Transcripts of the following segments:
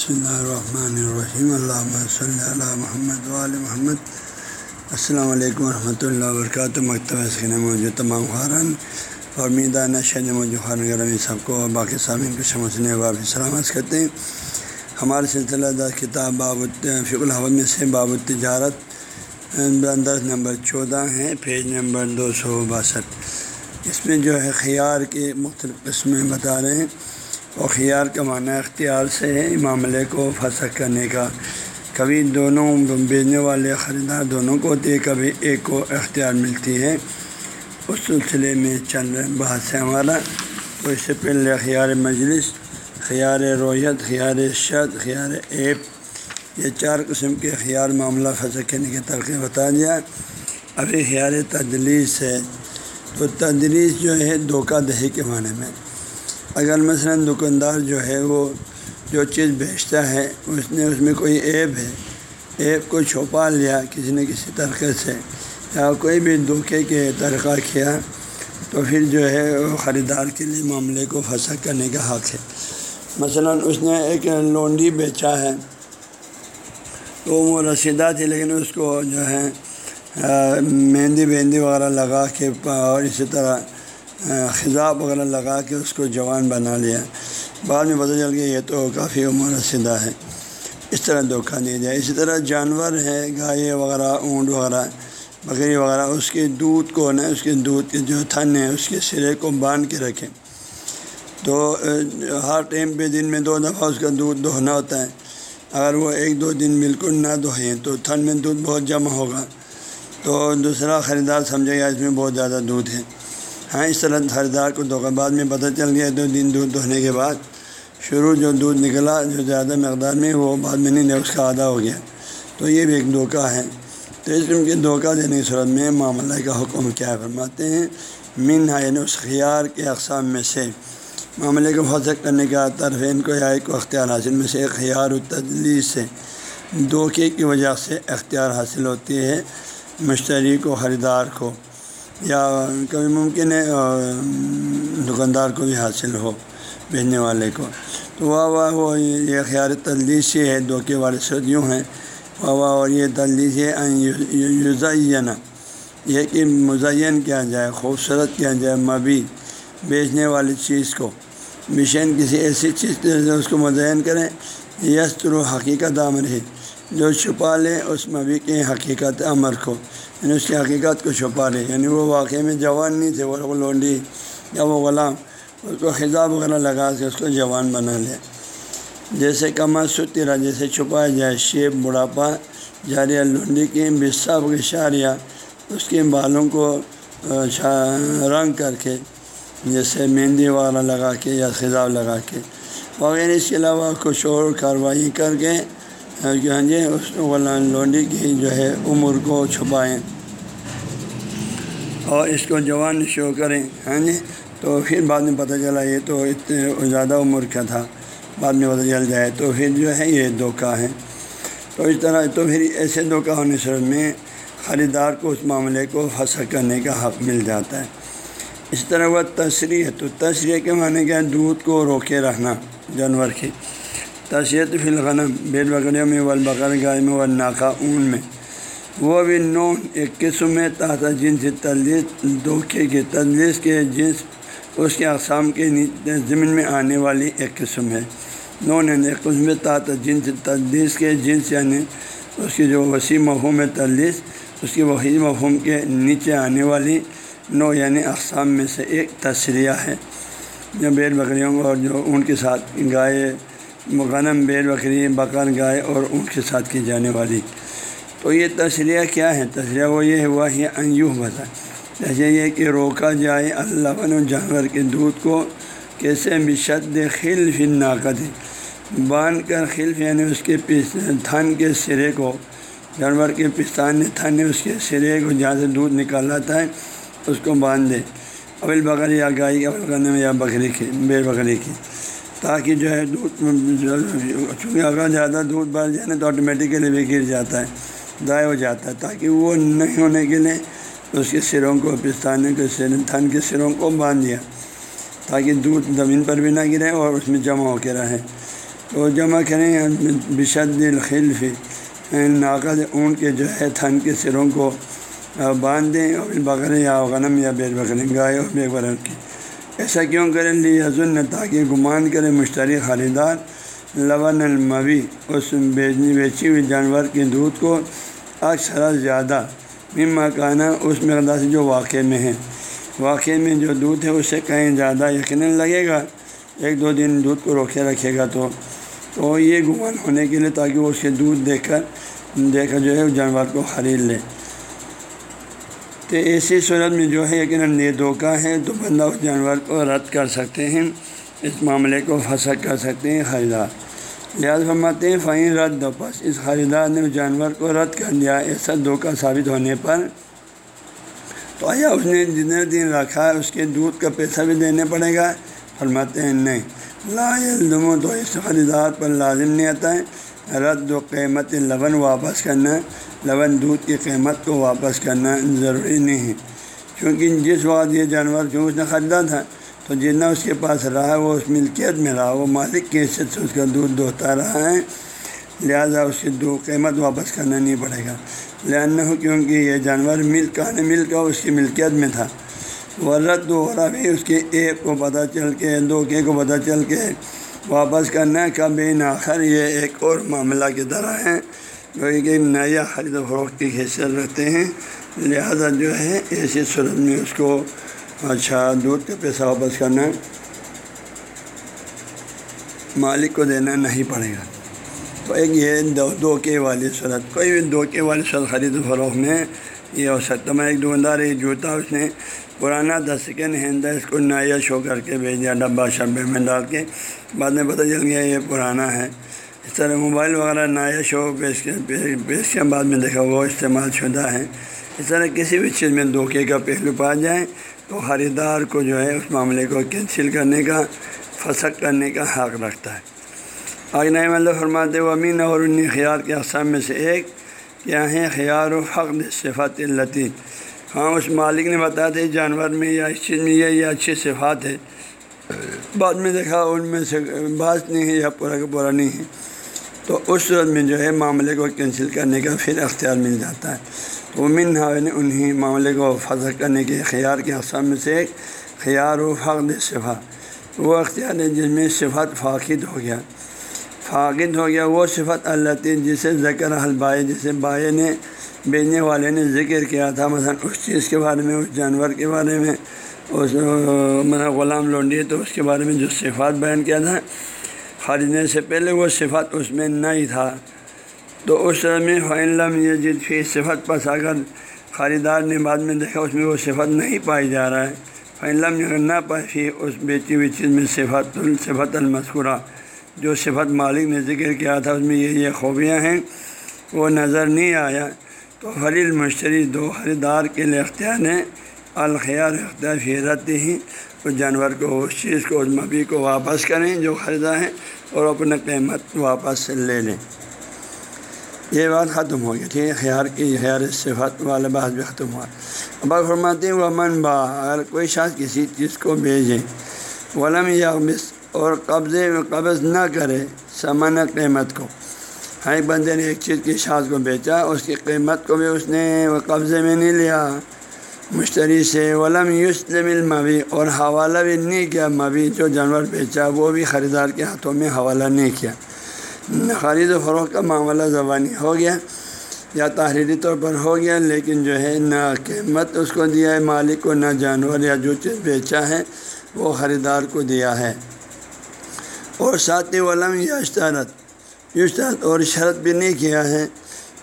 بسم اللہ الرحمن الرحیم اللہ صلی اللہ محمد وال محمد السلام علیکم ورحمۃ اللہ وبرکاتہ مکتبہ سکن موجود تمام خارن اور میدان شہر موجود خان گرمی سب کو اور باقی سامعین کو سمجھنے والے سلامت کرتے ہیں ہمارے سلسلہ دار کتاب باب فک الحمد میں سے باب تجارت انداز نمبر چودہ ہیں پیج نمبر دو سو باسٹھ اس میں جو ہے خیار کی مختلف قسمیں بتا رہے ہیں اور خیار کا معنی اختیار سے ہے معاملے کو فسق کرنے کا۔ کبھی دونوں بیچنے والے خریدار دونوں کو ہوتی ہے کبھی ایک کو اختیار ملتی ہے۔ اس سلسلے میں چل رہے بحث ہے ہمارا۔ تو اس سے پہلے خیار مجلس، خیار رویت، خیار شد، خیار ایپ یہ چار قسم کے خیار معاملہ پھنسک کرنے کی ترقی بتا دیا۔ ابھی خیار تدلیس ہے۔ تو تدلیس جو ہے دھوکہ دہی کے معنی میں۔ اگر مثلا دکاندار جو ہے وہ جو چیز بیچتا ہے، اس نے اس میں کوئی ایپ ہے ایپ کو چھپا لیا کسی نے کسی طریقے سے، یا کوئی بھی دھوکے کے طریقہ کیا، تو پھر جو ہے وہ خریدار کے لیے معاملے کو پھنسا کرنے کا حق ہے۔ مثلا اس نے ایک لونڈی بیچا ہے، تو وہ رسیدہ تھی، لیکن اس کو جو ہے مہندی مہندی وغیرہ لگا کے اور اسی طرح خضاب وغیرہ لگا کے اس کو جوان بنا لیا۔ بعد میں پتہ چل گیا یہ تو کافی عمر رسیدہ ہے۔ اس طرح دھوکہ دیا۔ جائے اسی طرح جانور ہے، گائے وغیرہ، اونٹ وغیرہ، بکری وغیرہ، اس کے دودھ کو نا اس کے دودھ کے جو تھن ہے، اس کے سرے کو باندھ کے رکھیں۔ تو، ہر ٹائم پہ دن میں دو دفعہ اس کا دودھ دہنا ہوتا ہے۔ اگر وہ ایک دو دن بالکل نہ دھوئیں تو تھن میں دودھ بہت جمع ہوگا۔ تو دوسرا خریدار سمجھے گا اس میں بہت زیادہ دودھ ہے۔ ہاں اس طرح خریدار کو دھوکہ بعد میں پتہ چل گیا، دو دن دودھ دھونے کے بعد شروع جو دودھ نکلا، جو زیادہ مقدار میں، وہ بعد میں نہیں اس کا آدھا ہو گیا۔ تو یہ بھی ایک دھوکہ ہے۔ تو اس قسم کے دھوکہ دینے کی صورت میں معاملہ کا حکم کیا فرماتے ہیں؟ من ہے یعنی اس خیار کے اقسام میں سے۔ معاملے کو فضق کرنے کا طرفین کو یا ایک اختیار حاصل میں سے، خیار و تدلیس سے۔ دھوکے کی وجہ سے اختیار حاصل ہوتی ہے مشتری کو، خریدار کو۔ یا کبھی ممکن ہے دکاندار کو بھی حاصل ہو بھیجنے والے کو۔ تو واہ واہ، وہ یہ خیال تدلیس ہے دھوکے والے صدیوں ہیں۔ واہ واہ، اور یہ تدلیس ہے یوزینہ یہ کہ مزین کیا جائے، خوبصورت کیا جائے، مبی بیچنے والی چیز کو۔ مشین کسی ایسی چیز سے اس کو مزین کریں یستر و حقیقت عمر ہے۔ جو چھپا لے، اس مبی کے حقیقت عمر کو۔ یعنی اس کی حقیقت کو چھپا لے یعنی وہ واقعی میں جوان نہیں تھے، وہ لونڈی یا وہ غلام، اس کو خضاب وغیرہ لگا کے اس کو جوان بنا لے۔ جیسے کما سترا جیسے چھپایا جائے، شیب، بڑھاپا جاریہ لونڈی کی بصاب اشاریہ اس کے بالوں کو رنگ کر کے، جیسے مہندی وغیرہ لگا کے یا خضاب لگا کے۔ وغیرہ، اس کے علاوہ کچھ اور کارروائی کر کے جی اس لونڈی کی جو ہے عمر کو چھپائیں۔ اور اس کو جوان شو کریں ہاں جی؟ تو پھر بعد میں پتہ چلا یہ تو اتنے زیادہ عمر کا تھا۔ بعد میں پتہ چل جائے تو پھر جو ہے یہ دھوکہ ہے۔ تو اس طرح تو پھر ایسے دھوکہ ہونے سے میں خریدار کو اس معاملے کو پھنسا کرنے کا حق مل جاتا ہے۔ اس طرح وہ تشریح تو تشریح کے معنی کیا دودھ کو روکے رکھنا، جانور کی۔ تشیت فی الغنم بیل بکریوں میں والبقر گائے میں والناقہ اون میں۔ وہ بھی نون، ایک قسم میں تحت جنس تدلیس دھوکے کے تدلیس کے جنس، اس کے اقسام کے زمین میں آنے والی ایک قسم ہے۔ نون یعنی ایک قسم تحت جنس تدلیس کے جنس یعنی اس کی جو وسیع مفہوم ہے تدلیس اس کی وسیع مفہوم کے نیچے آنے والی نو یعنی اقسام میں سے ایک تشریح ہے۔ جو بیل بکریوں اور جو ان کے ساتھ گائے غنم بیل بکری بکر گائے اور اونٹ کے ساتھ کی جانے والی۔ تو یہ تشریح کیا ہے؟ تشریح وہ یہ ہوا ہے انجوہ بتا جیسے یہ کہ روکا جائے اللہ جانور کے دودھ کو، کیسے بھی شد خل فن ناقد باندھ کر خلف یعنی اس کے تھن کے سرے کو۔ جانور کے پستان نے تھن اس کے سرے کو جہاں سے دودھ نکالاتا ہے اس کو باندھ دے۔ اول بکری یا گائے اول غنم یا بکری کی بے بکری کی تاکہ جو ہے دودھ چونکہ اگر زیادہ دودھ بڑھ جائے تو آٹومیٹیکلی بھی گر جاتا ہے، ضائع ہو جاتا ہے، تاکہ وہ نہیں ہونے کے لیے اس کے سروں کو، پستانے کے سر تھن کے سروں کو باندھ دیا۔ تاکہ دودھ زمین پر بھی نہ گرے اور اس میں جمع ہو کے رہے۔ تو جمع کریں بشد الخلف ناقد اونٹ کے جو ہے تھن کے سروں کو باندھ دیں اور بکرے یا غنم یا بیر بکرے گائے اور بے بکر کی ایسا کیوں کریں؟ لی حضن تاکہ گمان کرے مشتری خریدار لون الموی، اس بیچنی بیچی ہوئی جانور کے دودھ کو اکثر زیادہ۔ مما کانا اس مقدار سے جو واقع میں ہے۔ واقع میں جو دودھ ہے اس سے کہیں زیادہ یقیناً لگے گا۔ ایک دو دن دودھ کو روکے رکھے گا تو تو یہ گمان ہونے کے لیے تاکہ وہ اس کے دودھ دیکھ کر دیکھ کر جو ہے جانور کو خرید لے۔ تو ایسی صورت میں جو ہے یقیناً یہ دھوکہ ہے، تو بندہ اس جانور کو رد کر سکتے ہیں، اس معاملے کو پھنسک کر سکتے ہیں خریدار۔ لہٰذا فرماتے ہیں فائن رد، پس اس خریدار نے اس جانور کو رد کر دیا، ایسا دھوکہ ثابت ہونے پر۔ تو آیا اس نے جتنے دن رکھا ہے اس کے دودھ کا پیسہ بھی دینے پڑے گا؟ فرماتے ہیں، نہیں۔ لا علم تو اس خریدار پر لازم نہیں آتا ہے۔ رد و قیمت لبن واپس کرنا، لبن دودھ کی قیمت کو واپس کرنا ضروری نہیں ہے۔ کیونکہ جس وقت یہ جانور جو اس نے خریدا تھا، تو جتنا اس کے پاس رہا، وہ اس ملکیت میں رہا، وہ مالک کی حیثیت سے اس کا دودھ دھوتا رہا ہے۔ لہٰذا اس کی دو قیمت واپس کرنا نہیں پڑے گا۔ لہٰذا ہو کیونکہ یہ جانور ملک کا ملک کا اس کی ملکیت میں تھا۔ وہ رد ہو رہا بھی اس کے ایک کو پتہ چل کے، دو کے کو پتہ چل کے واپس کرنا کب آخر یہ ایک اور معاملہ کی طرح ہے۔ جو کہ نیا خرید و فروخت کی حیثیت رکھتے ہیں، لہذا جو ہے، ایسی صورت میں اس کو اچھا دودھ کا پیسہ واپس کرنا مالک کو دینا نہیں پڑے گا۔ تو ایک یہ دو دھوکے والی صورت، کوئی بھی دھوکے والی صورت خرید و فروخت میں یہ ہو سکتا میں ایک دکاندار ایک جوتا اس نے پرانا تھا سیکنڈ ہینڈ تھا اس کو نیا شو کر کے بھیج دیا ڈبہ، شبے میں ڈال کے۔ بعد میں پتہ چل گیا یہ پرانا ہے۔ اس طرح موبائل وغیرہ نیا شو پیش کے پیش کے بعد میں دیکھا وہ استعمال شدہ ہے۔ اس طرح کسی بھی چیز میں دھوکے کا پہلو پا جائیں تو خریدار کو جو ہے اس معاملے کو کینسل کرنے کا، فسق کرنے کا حق رکھتا ہے۔ آگے نئے مطلب فرماتے و امین اور ان خیال کے اقسام میں سے ایک، کیا ہے خیال و حق صفات التی ہاں اس مالک نے بتایا تھا اس جانور میں یا اس چیز میں یہ یہ اچھی صفات ہے بعد میں دیکھا، ان میں سے بعض نہیں ہے یا پورا کا پورا نہیں ہے۔ تو اس صورت میں جو ہے، معاملے کو کینسل کرنے کا پھر اختیار مل جاتا ہے۔ تو امین یعنی نے انہیں معاملے کو فضا کرنے کے خیال کے اقسام میں سے ایک خیار و حق صفا وہ اختیار ہے، جس میں صفت فاقد ہو گیا۔ فاقد ہو گیا، وہ صفت اللہ جسے ذکر حلبائے جسے بائے نے بیچنے والے نے ذکر کیا تھا، مثلا اس چیز کے بارے میں، اس جانور کے بارے میں، اس، مثلا غلام لونڈی تو اس کے بارے میں جو صفات بیان کیا تھا، خریدنے سے پہلے وہ صفت اس میں نہیں تھا۔ تو اس طرح میں فعلم یہ جد فی صفت، پس اگر خریدار نے بعد میں دیکھا اس میں وہ صفت نہیں پائی جا رہا ہے فعلم اگر نہ پائی اس بیچی ہوئی چیز میں صفت الصفت المذکورہ، جو صفت مالک نے ذکر کیا تھا، اس میں یہ یہ خوبیاں ہیں، وہ نظر نہیں آیا۔ تو خریل مشتری دو خریدار کے لیے اختیار ہیں۔ الخیار اختیار فیرت ہی اس جانور کو اس چیز کو اس مبی کو واپس کریں جو خریدا ہے اور اپنا قیمت واپس لے لیں۔ یہ بات ختم ہو گئی ٹھیک ہے خیار کی، خیار صفت والا بات بھی ختم ہوا۔ اب فرماتے ہیں وہ امن با، اگر کوئی شخص کسی چیز کو بھیجے ولم یا اور قبضے، قبض نہ کرے سمن قیمت کو۔ ہر ایک بندے نے ایک چیز کی شاخ کو بیچا، اس کی قیمت کو بھی اس نے وہ قبضے میں نہیں لیا۔ مشتری سے ولم یوسلم المبی اور حوالہ بھی نہیں کیا۔ مبی جو جانور بیچا، وہ بھی خریدار کے ہاتھوں میں حوالہ نہیں کیا۔ خرید و فروخت کا معاملہ زبانی ہو گیا یا تحریری طور پر ہو گیا، لیکن جو ہے، نہ قیمت اس کو دیا ہے، مالک کو، نہ جانور یا جو چیز بیچا ہے، وہ خریدار کو دیا ہے۔ اور ساتھ علم یا اشتہارت اشتہارت اور شرط بھی نہیں کیا ہے۔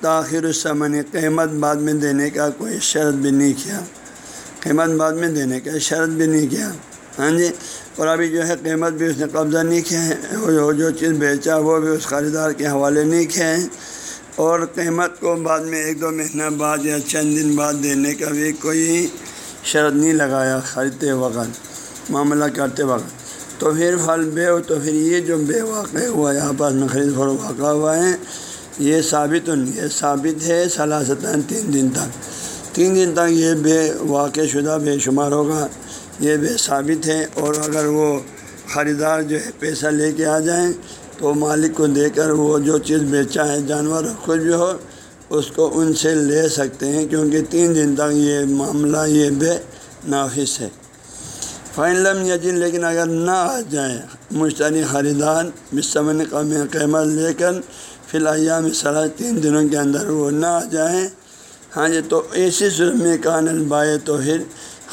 تاخیر السمن، قیمت بعد میں دینے کا کوئی شرط بھی نہیں کیا۔ قیمت بعد میں دینے کا شرط بھی نہیں کیا۔ ہاں جی اور ابھی جو ہے قیمت بھی اس نے قبضہ نہیں کیا ہے۔ وہ جو چیز بیچا، وہ بھی اس خریدار کے حوالے نہیں کیا ہے۔ اور قیمت کو بعد میں ایک دو مہینہ بعد یا چند دن بعد دینے کا بھی کوئی شرط نہیں لگایا خریدتے وقت، معاملہ کرتے وقت۔ تو پھر پھل بے ہو تو پھر یہ جو بے واقع ہوا ہے آپس میں خرید فروخت واقع ہوا ہے یہ ثابت یہ ثابت ہے سلاستاً تین دن تک۔ تین دن تک یہ بے واقع شدہ، بے شمار ہوگا، یہ بے ثابت ہے۔ اور اگر وہ خریدار جو ہے پیسہ لے کے آ جائیں تو مالک کو دے کر وہ جو چیز بیچا ہے، جانور کچھ بھی ہو، اس کو ان سے لے سکتے ہیں، کیونکہ تین دن تک یہ معاملہ، یہ بے نافذ ہے۔ فائن لم یجن لیکن اگر نہ آ جائے مشتری خریدار بسمن قیمت لے کر فی الحال صلاح تین دنوں کے اندر وہ نہ آ جائیں۔ ہاں جی تو ایسی صورت میں کان البائے تو پھر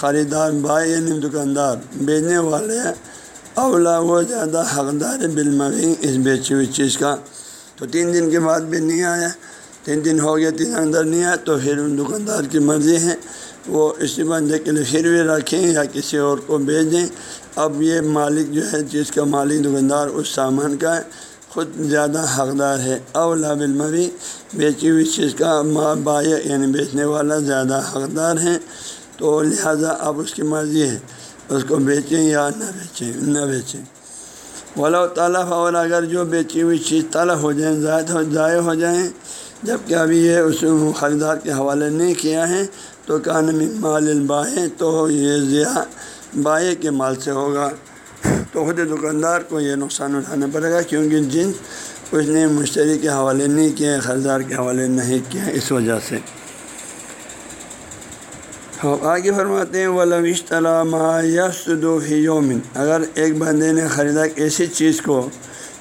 خریدار بائے یعنی دکاندار بیچنے والے اولا وہ زیادہ حقدار بالمغی اس بیچی ہوئی چیز کا۔ تو تین دن کے بعد بھی نہیں آیا۔ تین دن ہو گیا، تین اندر نہیں آیا، تو پھر ان دکاندار کی مرضی ہے۔ وہ اسی بندے کے لیے پھر بھی رکھیں یا کسی اور کو بھیج دیں۔ اب یہ مالک جو ہے، جس کا مالک دکاندار اس سامان کا خود زیادہ حقدار ہے۔ اولا بالمبی بیچی ہوئی چیز کا ماں بایا یعنی بیچنے والا زیادہ حقدار ہے۔ تو لہٰذا اب اس کی مرضی ہے، اس کو بیچیں یا نہ بیچیں نہ بیچیں۔ ولا تعالیٰ اور اگر جو بیچی ہوئی چیز طلب ہو جائیں ضائع ہو جائیں جبکہ ابھی یہ اس خریدار کے حوالے نہیں کیا ہے تو کان مال البائے تو یہ ضیاء بائے کے مال سے ہوگا۔ تو خود دکاندار کو یہ نقصان اٹھانا پڑے گا کیونکہ جن اس نے مشتری کے حوالے نہیں کیا خریدار کے حوالے نہیں کیا اس وجہ سے۔ ہاں، آگے فرماتے ہیں ولوش ما یس یومن اگر ایک بندے نے خریدا ایسی چیز کو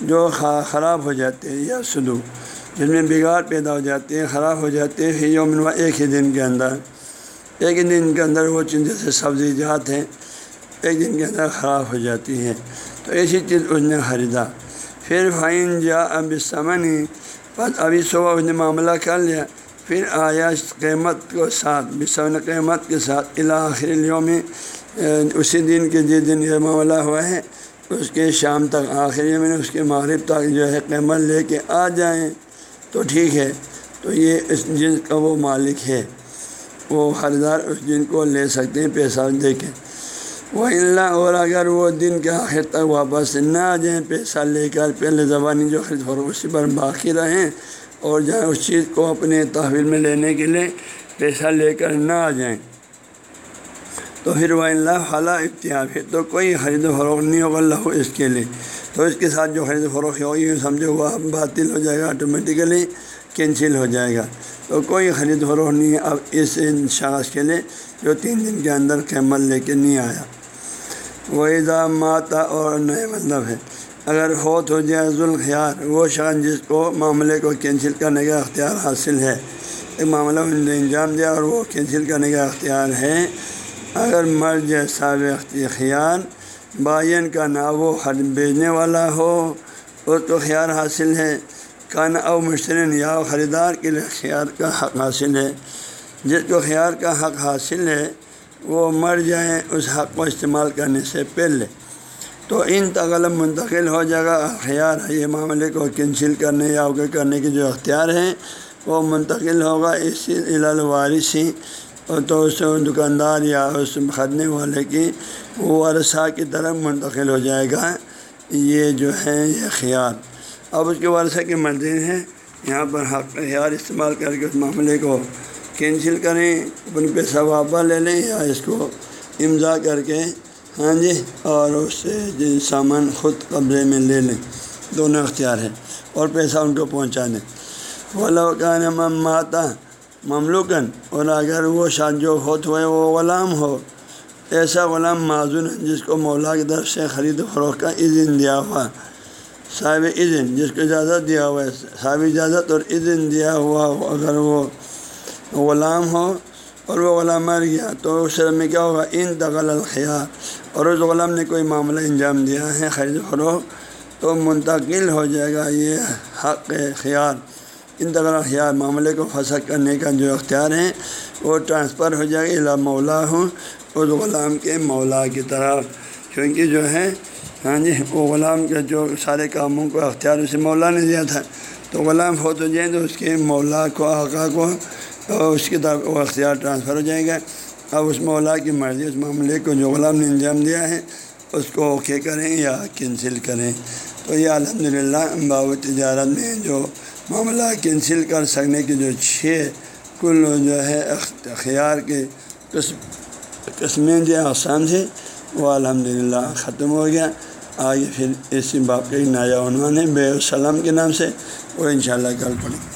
جو خراب ہو جاتے ہیں یا سدو جس میں بگاڑ پیدا ہو جاتے ہیں خراب ہو جاتے ہیں یومن ایک ہی دن کے اندر۔ ایک دن کے اندر وہ چیز جیسے سبزی جات ہیں، ایک دن کے اندر خراب ہو جاتی ہے تو ایسی چیز اس نے خریدا۔ پھر فائن جا، اب سمن ہی۔ بس ابھی صبح اس نے معاملہ کر لیا۔ پھر آیا قیمت کو ساتھ بسمن قیمت کے ساتھ۔ الآخر میں اسی دن کے جس دن یہ معاملہ ہوا ہے، اس کے شام تک آخری میں اس کے مغرب تک جو ہے قیمت لے کے آ جائیں۔ تو ٹھیک ہے۔ تو یہ اس جن کا وہ مالک ہے۔ وہ خریدار اس دن کو لے سکتے ہیں پیسہ دے کے وہ اللہ اور اگر وہ دن کے آخر تک واپس نہ آ جائیں، پیسہ لے کر پہلے زبانی جو خرید فروخت اسی پر باقی رہیں اور جہاں اس چیز کو اپنے تحویل میں لینے کے لیے پیسہ لے کر نہ آ جائیں۔ تو پھر وہ اللہ خلا اختیار ہے تو کوئی خرید و فروخت نہیں ہوگا اللہ اس کے لیے۔ تو اس کے ساتھ جو خرید و فروخت ہوگی، سمجھو وہ باطل ہو جائے گا آٹومیٹیکلی کینسل ہو جائے گا۔ تو کوئی خرید فروخت نہیں ہے۔ اب اس شخص کے لیے جو تین دن کے اندر قیمت لے کے نہیں آیا۔ وہ اضا ماتا اور نئے مطلب ہے۔ اگر فوت ہو جائے ذوالخیار، وہ شخص جس کو معاملے کو کینسل کرنے کا اختیار حاصل ہے، ایک معاملہ نے انجام دیا اور وہ کینسل کرنے کا اختیار ہے۔ اگر مر جائے صاب اختیار بائن کا نہ وہ خرید بیچنے والا ہو اس کو خیال حاصل ہے۔ کان او مشرن یا خریدار کے لیے خیال کا حق حاصل ہے۔ جس کو خیال کا حق حاصل ہے، وہ مر جائیں اس حق کو استعمال کرنے سے پہلے۔ تو ان تغلب منتقل ہو جائے گا خیال ہے، یہ معاملے کو کینسل کرنے یا اوکے کرنے کے جو اختیار ہیں وہ منتقل ہوگا۔ اس وارثی تو اس دکاندار یا اس خریدنے والے کی ورثہ کی طرف منتقل ہو جائے گا۔ یہ جو ہے، یہ خیال اب اس کے ورثہ کی مرضی ہے یہاں پر حق خیال استعمال کر کے اس معاملے کو کینسل کریں، اپنے پیسہ واپس لے لیں یا اس کو امضا کر کے ہاں جی اور اس سے سامان خود قبضے میں لے لیں۔ دونوں اختیار ہے اور پیسہ ان کو پہنچا دیں وہ ماتا مملوکن اور اگر وہ شاد جو ہوت ہوئے، وہ غلام ہو۔ ایسا غلام معذون جس کو مولا کی طرف سے خرید و فروخت کا اذن دیا ہوا۔ صاحب اذن، جس کو اجازت دیا ہوا ہے، صاحب اجازت اور اذن دیا ہوا ہو، اگر وہ غلام ہو اور وہ غلام مر گیا تو اس میں کیا ہوگا؟ ان دغل الخیار۔ اور اس غلام نے کوئی معاملہ انجام دیا ہے، خرید و فروخت، تو منتقل ہو جائے گا یہ حق خیال ان دغل خیال معاملے کو پھنسا کرنے کا جو اختیار ہے، وہ ٹرانسفر ہو جائے گا مولا ہوں اس غلام کے مولا کی طرف۔ کیونکہ جو ہے ہاں جی وہ غلام کے جو سارے کاموں کو اختیار اسے مولا نے دیا تھا۔ تو غلام ہو تو جائیں تو اس کے مولا کو، آقا کو اس کی طرف وہ اختیار ٹرانسفر ہو جائے گا۔ اب اس مولا کی مرضی، اس معاملے کو جو غلام نے انجام دیا ہے، اس کو اوکے کریں یا کینسل کریں۔ تو یہ الحمد للہ باب تجارت میں جو معاملہ کینسل کر سکنے کی جو چھ کل جو ہے، اختیار کے قسم قسمیں جو اقسام تھے وہ الحمد للہ ختم ہو گیا۔ آگے پھر اسی باپ کا ایک نایا عنوان ہے، بے السلام کے نام سے، وہ انشاءاللہ کل پڑھیں۔